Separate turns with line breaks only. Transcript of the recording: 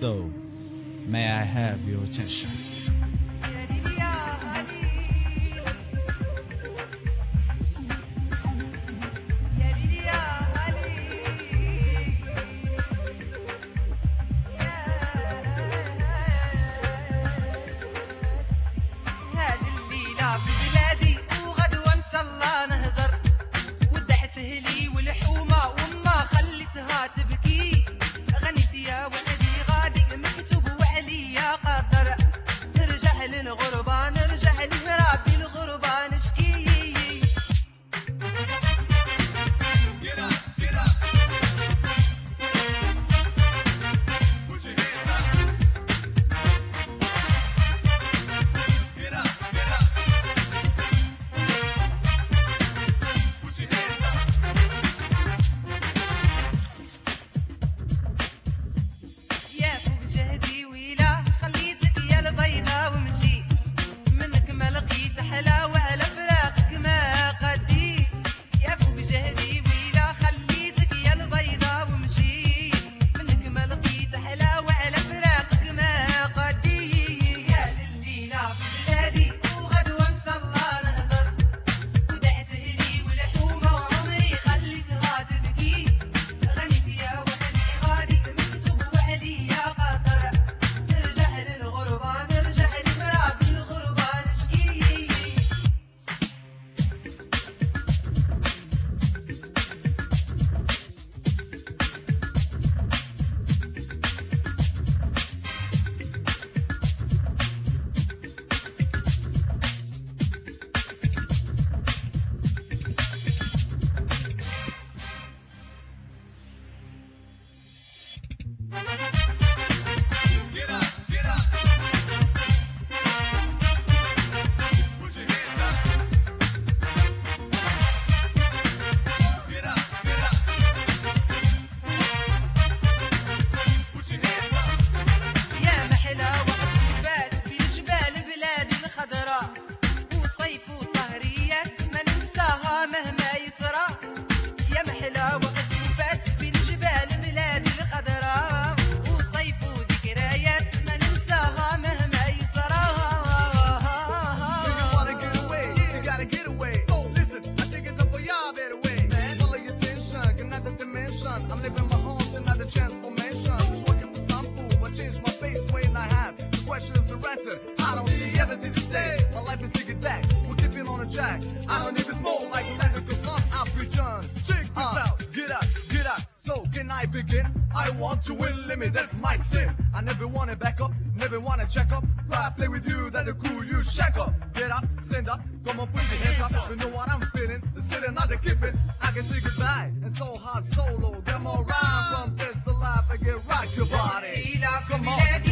So, may I have your attention?
begin. I want to win, limit, that's my sin. I never wanna back up, never wanna check up. Right, play with you, that the cool you shack up. Get up, stand up, come on, put your hands up. You know what I'm feeling, the city not the keeping. I can say goodbye, and so hard, solo. Get more rhyme from this alive, I get rock your body.
Come on.